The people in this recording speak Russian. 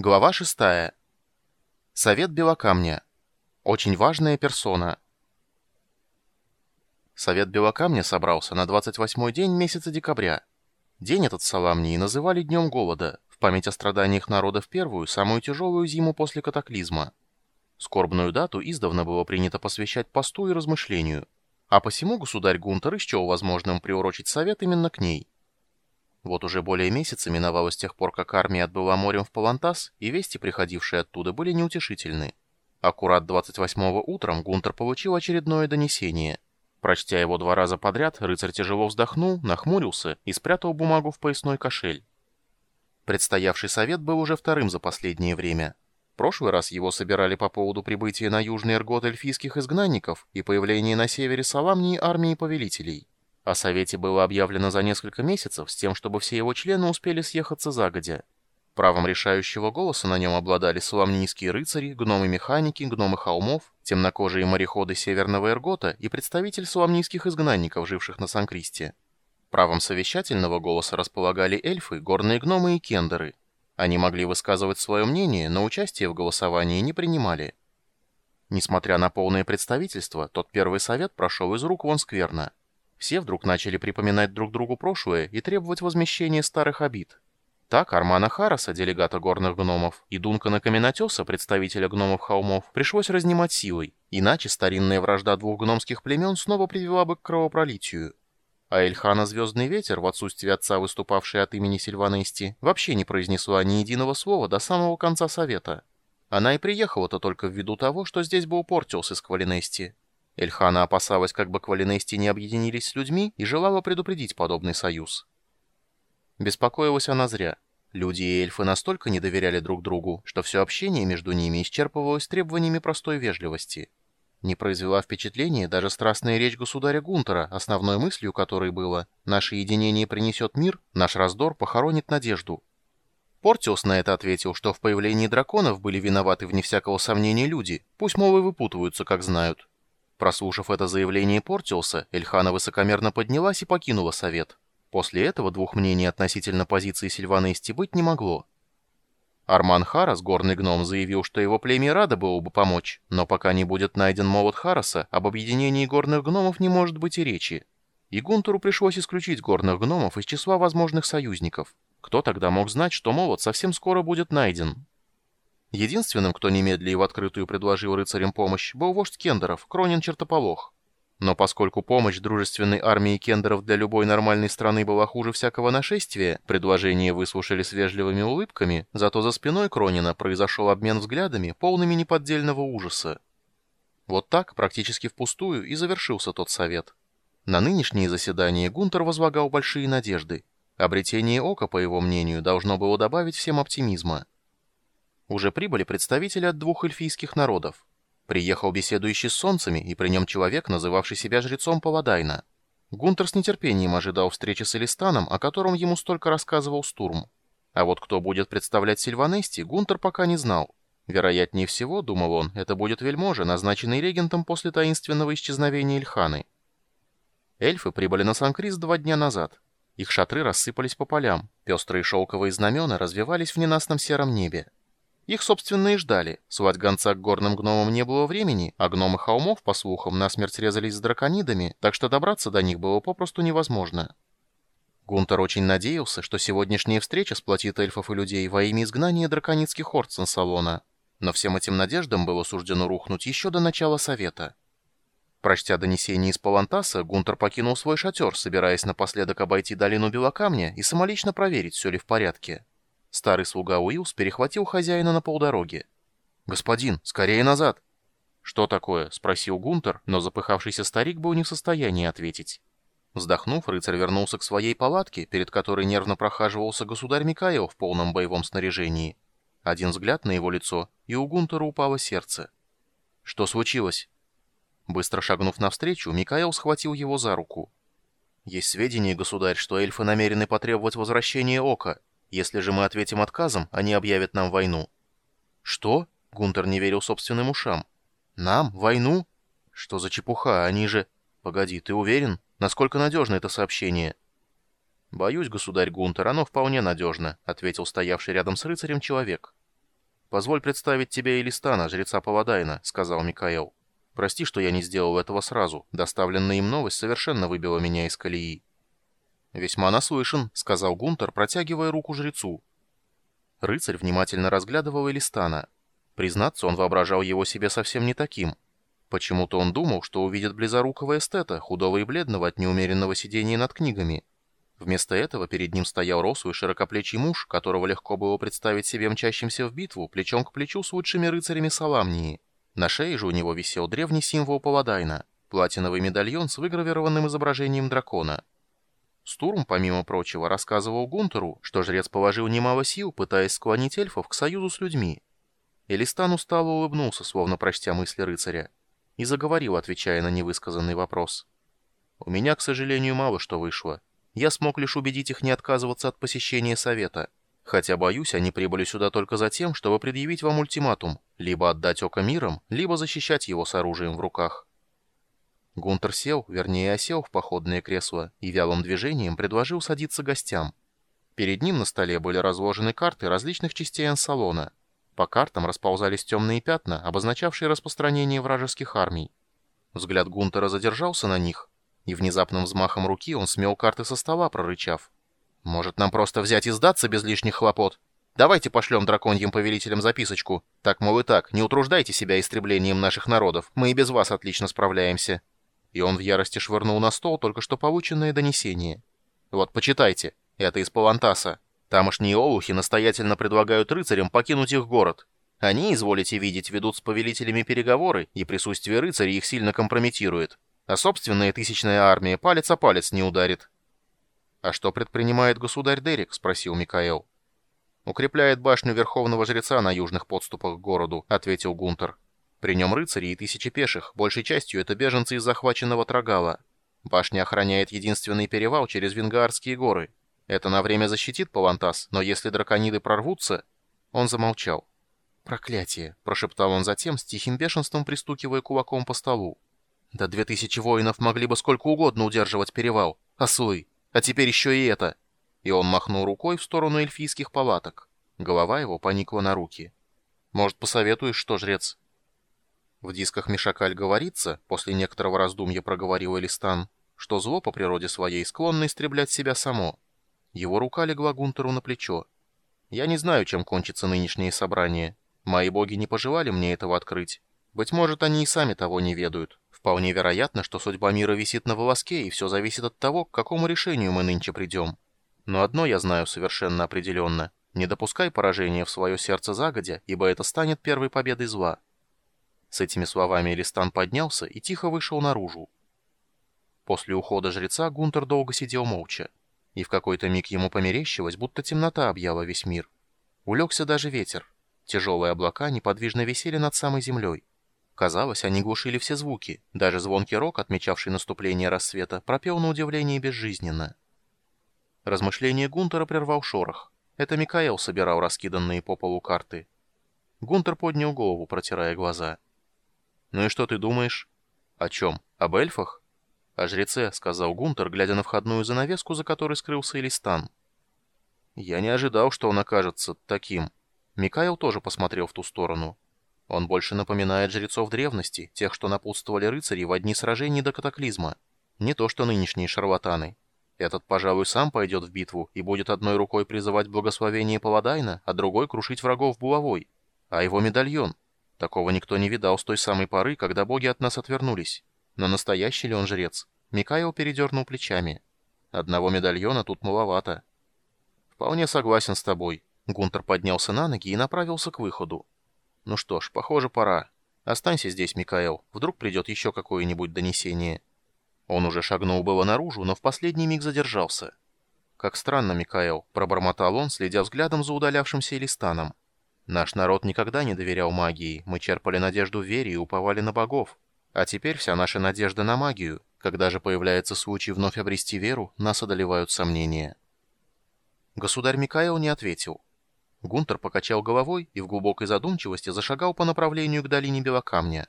Глава 6. Совет Белокамня. Очень важная персона. Совет Белокамня собрался на 28-й день месяца декабря. День этот Саламнии называли Днем Голода, в память о страданиях народа в первую, самую тяжелую зиму после катаклизма. Скорбную дату издавна было принято посвящать посту и размышлению, а посему государь Гунтер исчел возможным приурочить совет именно к ней – вот уже более месяца миновало с тех пор, как армия отбыла морем в Палантас, и вести, приходившие оттуда, были неутешительны. Аккурат 28-го утром Гунтер получил очередное донесение. Прочтя его два раза подряд, рыцарь тяжело вздохнул, нахмурился и спрятал бумагу в поясной кошель. Предстоявший совет был уже вторым за последнее время. прошлый раз его собирали по поводу прибытия на южный эргот эльфийских изгнанников и появления на севере Саламнии армии повелителей. О Совете было объявлено за несколько месяцев с тем, чтобы все его члены успели съехаться загодя. Правом решающего голоса на нем обладали суламнийские рыцари, гномы-механики, гномы холмов, темнокожие мореходы Северного Эргота и представитель суламнийских изгнанников, живших на Санкристе. Правом совещательного голоса располагали эльфы, горные гномы и кендеры. Они могли высказывать свое мнение, но участие в голосовании не принимали. Несмотря на полное представительство, тот первый совет прошел из рук вон скверно. Все вдруг начали припоминать друг другу прошлое и требовать возмещения старых обид. Так Армана Хараса, делегата горных гномов, и Дункана Каменотеса, представителя гномов-холмов, пришлось разнимать силой, иначе старинная вражда двух гномских племен снова привела бы к кровопролитию. А Эльхана Звездный Ветер, в отсутствие отца, выступавший от имени Сильванести, вообще не произнесла ни единого слова до самого конца совета. Она и приехала-то только ввиду того, что здесь был Портиус из Квалинести. Эльхана опасалась, как бы Квалинести не объединились с людьми, и желала предупредить подобный союз. Беспокоилась она зря. Люди и эльфы настолько не доверяли друг другу, что все общение между ними исчерпывалось требованиями простой вежливости. Не произвела впечатления даже страстная речь государя Гунтера, основной мыслью которой было «Наше единение принесет мир, наш раздор похоронит надежду». Портиус на это ответил, что в появлении драконов были виноваты вне всякого сомнения люди, пусть, мол, и выпутываются, как знают. Прослушав это заявление Портиуса, Эльхана высокомерно поднялась и покинула совет. После этого двух мнений относительно позиции Сильванести быть не могло. Арман Харас, горный гном, заявил, что его племя радо было бы помочь, но пока не будет найден молот Хараса, об объединении горных гномов не может быть и речи. И Гунтуру пришлось исключить горных гномов из числа возможных союзников. Кто тогда мог знать, что молот совсем скоро будет найден? Единственным, кто немедля и в открытую предложил рыцарям помощь, был вождь кендеров, Кронин Чертополох. Но поскольку помощь дружественной армии кендеров для любой нормальной страны была хуже всякого нашествия, предложение выслушали с вежливыми улыбками, зато за спиной Кронина произошел обмен взглядами, полными неподдельного ужаса. Вот так, практически впустую, и завершился тот совет. На нынешнее заседание Гунтер возлагал большие надежды. Обретение ока, по его мнению, должно было добавить всем оптимизма. Уже прибыли представители от двух эльфийских народов. Приехал беседующий с солнцами, и при нем человек, называвший себя жрецом Паладайна. Гунтер с нетерпением ожидал встречи с Элистаном, о котором ему столько рассказывал Стурм. А вот кто будет представлять Сильванести, Гунтер пока не знал. Вероятнее всего, думал он, это будет вельможа, назначенный регентом после таинственного исчезновения Ильханы. Эльфы прибыли на Санкрис два дня назад. Их шатры рассыпались по полям, пестрые шелковые знамена развивались в ненастном сером небе. Их, собственно, и ждали. Свать гонца к горным гномам не было времени, а гномы холмов, по слухам, насмерть резались с драконидами, так что добраться до них было попросту невозможно. Гунтер очень надеялся, что сегодняшняя встреча сплотит эльфов и людей во имя изгнания драконидских орд Сансалона. Но всем этим надеждам было суждено рухнуть еще до начала совета. Прочтя донесение из Палантаса, Гунтер покинул свой шатер, собираясь напоследок обойти долину Белокамня и самолично проверить, все ли в порядке. Старый слуга Уилс перехватил хозяина на полдороге. «Господин, скорее назад!» «Что такое?» — спросил Гунтер, но запыхавшийся старик был не в состоянии ответить. Вздохнув, рыцарь вернулся к своей палатке, перед которой нервно прохаживался государь Микаэл в полном боевом снаряжении. Один взгляд на его лицо, и у Гунтера упало сердце. «Что случилось?» Быстро шагнув навстречу, Микаэл схватил его за руку. «Есть сведения, государь, что эльфы намерены потребовать возвращения Ока. Если же мы ответим отказом, они объявят нам войну». «Что?» — Гунтер не верил собственным ушам. «Нам? Войну? Что за чепуха? Они же...» «Погоди, ты уверен? Насколько надежно это сообщение?» «Боюсь, государь Гунтер, оно вполне надежно», — ответил стоявший рядом с рыцарем человек. «Позволь представить тебе Элистана, жреца Павадайна», — сказал Микаэл. «Прости, что я не сделал этого сразу. Доставленная им новость совершенно выбила меня из колеи». «Весьма наслышан», — сказал Гунтер, протягивая руку жрецу. Рыцарь внимательно разглядывал Элистана. Признаться, он воображал его себе совсем не таким. Почему-то он думал, что увидит близорукого эстета, худого и бледного от неумеренного сидения над книгами. Вместо этого перед ним стоял рослый широкоплечий муж, которого легко было представить себе мчащимся в битву, плечом к плечу с лучшими рыцарями Саламнии. На шее же у него висел древний символ Паладайна – платиновый медальон с выгравированным изображением дракона. Стурм, помимо прочего, рассказывал Гунтеру, что жрец положил немало сил, пытаясь склонить эльфов к союзу с людьми. Элистан устало улыбнулся, словно прочтя мысли рыцаря, и заговорил, отвечая на невысказанный вопрос. «У меня, к сожалению, мало что вышло. Я смог лишь убедить их не отказываться от посещения совета. Хотя, боюсь, они прибыли сюда только за тем, чтобы предъявить вам ультиматум, либо отдать око миром, либо защищать его с оружием в руках. Гунтер сел, вернее осел в походное кресло, и вялым движением предложил садиться гостям. Перед ним на столе были разложены карты различных частей ансалона. По картам расползались темные пятна, обозначавшие распространение вражеских армий. Взгляд Гунтера задержался на них, и внезапным взмахом руки он смел карты со стола, прорычав. «Может, нам просто взять и сдаться без лишних хлопот? Давайте пошлем драконьим повелителям записочку. Так, мол, и так, не утруждайте себя истреблением наших народов, мы и без вас отлично справляемся». И он в ярости швырнул на стол только что полученное донесение. «Вот, почитайте. Это из Палантаса. Тамошние олухи настоятельно предлагают рыцарям покинуть их город. Они, изволите видеть, ведут с повелителями переговоры, и присутствие рыцарей их сильно компрометирует а собственная тысячная армия палец о палец не ударит. «А что предпринимает государь Дерек?» — спросил Микаэл. «Укрепляет башню Верховного Жреца на южных подступах к городу», — ответил Гунтер. «При нем рыцари и тысячи пеших, большей частью это беженцы из захваченного Трагала. Башня охраняет единственный перевал через Венгаарские горы. Это на время защитит Павантас, но если дракониды прорвутся...» Он замолчал. «Проклятие!» — прошептал он затем, с тихим бешенством пристукивая кулаком по столу. Да две тысячи воинов могли бы сколько угодно удерживать перевал. Ослы. А теперь еще и это. И он махнул рукой в сторону эльфийских палаток. Голова его поникла на руки. Может, посоветуешь, что, жрец? В дисках Мишакаль говорится, после некоторого раздумья проговорил Элистан, что зло по природе своей склонно истреблять себя само. Его рука легла Гунтеру на плечо. Я не знаю, чем кончится нынешнее собрание. Мои боги не пожелали мне этого открыть. Быть может, они и сами того не ведают. Вполне вероятно, что судьба мира висит на волоске, и все зависит от того, к какому решению мы нынче придем. Но одно я знаю совершенно определенно. Не допускай поражения в свое сердце загодя, ибо это станет первой победой зла. С этими словами Элистан поднялся и тихо вышел наружу. После ухода жреца Гунтер долго сидел молча. И в какой-то миг ему померещилось, будто темнота объяла весь мир. Улегся даже ветер. Тяжелые облака неподвижно висели над самой землей. Казалось, они глушили все звуки. Даже звонкий рог, отмечавший наступление рассвета, пропел на удивление безжизненно. Размышление Гунтера прервал шорох. Это Микаэл собирал раскиданные по полу карты. Гунтер поднял голову, протирая глаза. «Ну и что ты думаешь?» «О чем? Об эльфах?» «О жреце», — сказал Гунтер, глядя на входную занавеску, за которой скрылся Элистан. «Я не ожидал, что он окажется таким». Микаэл тоже посмотрел в ту сторону. Он больше напоминает жрецов древности, тех, что напутствовали рыцари в одни сражения до катаклизма. Не то, что нынешние шарлатаны. Этот, пожалуй, сам пойдет в битву и будет одной рукой призывать благословение Паладайна, а другой крушить врагов булавой. А его медальон? Такого никто не видал с той самой поры, когда боги от нас отвернулись. Но настоящий ли он жрец? Микаэл передернул плечами. Одного медальона тут маловато. Вполне согласен с тобой. Гунтер поднялся на ноги и направился к выходу. Ну что ж, похоже, пора. Останься здесь, Микаэл. Вдруг придет еще какое-нибудь донесение. Он уже шагнул было наружу, но в последний миг задержался. «Как странно, Микаэл», — пробормотал он, следя взглядом за удалявшимся Элистаном. «Наш народ никогда не доверял магии, мы черпали надежду в вере и уповали на богов. А теперь вся наша надежда на магию. Когда же появляется случай вновь обрести веру, нас одолевают сомнения». Государь Микаэл не ответил. Гунтер покачал головой и в глубокой задумчивости зашагал по направлению к долине Белокамня.